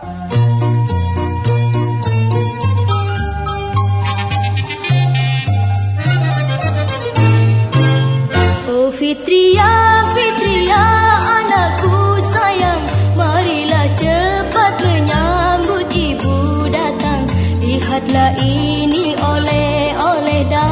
Oh, Fitria, Fitria, anakku sayang Marilah cepat menyambut ibu datang. Lihatlah ini oleh-oleh datang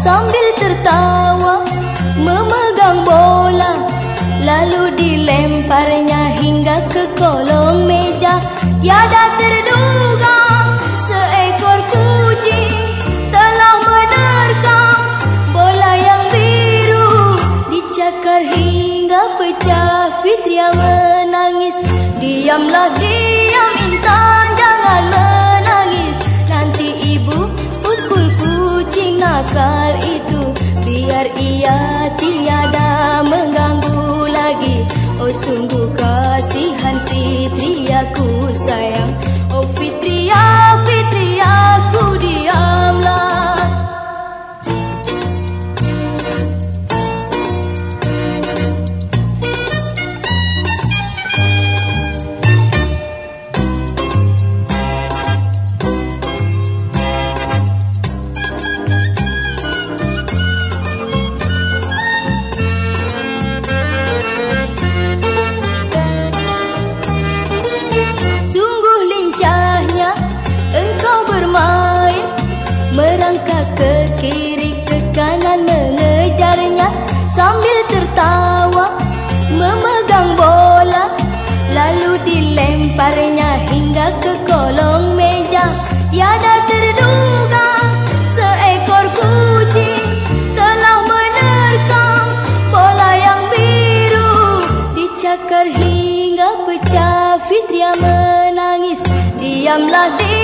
sambil tertawa memegang bola lalu dilemparnya hingga ke kolong meja. Tiada terduga seekor kucing telah menerkam bola yang biru. Dicakar hingga pecah Fitria menangis. Diamlah diam intan Aku sayang. Oh Fitri tertawa memegang bola lalu dilemparnya hingga ke kolong meja. Tiada terduga seekor kucing telah menerkam bola yang biru. Dicakar hingga pecah Fitria menangis diamlah diam